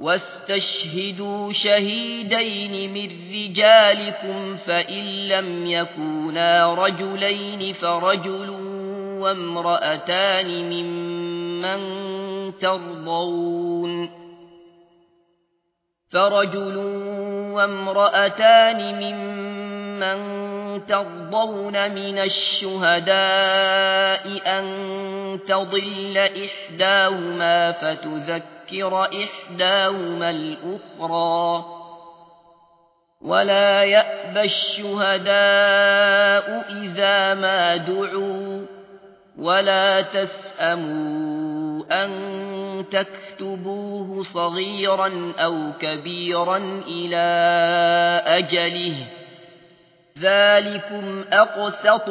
واستشهدوا شهيدين من رجالكم فإن لم يكونا رجلين فرجل وامرأتان ممن ترضون فرجل وامرأتان ممن ترضون من الشهداء أن تضل إحداهما فتذكر إحداهما الأخرى ولا يأبى الشهداء إذا ما دعوا ولا تسأموا أن تكتبوه صغيرا أو كبيرا إلى أجله. ذلكم أقسط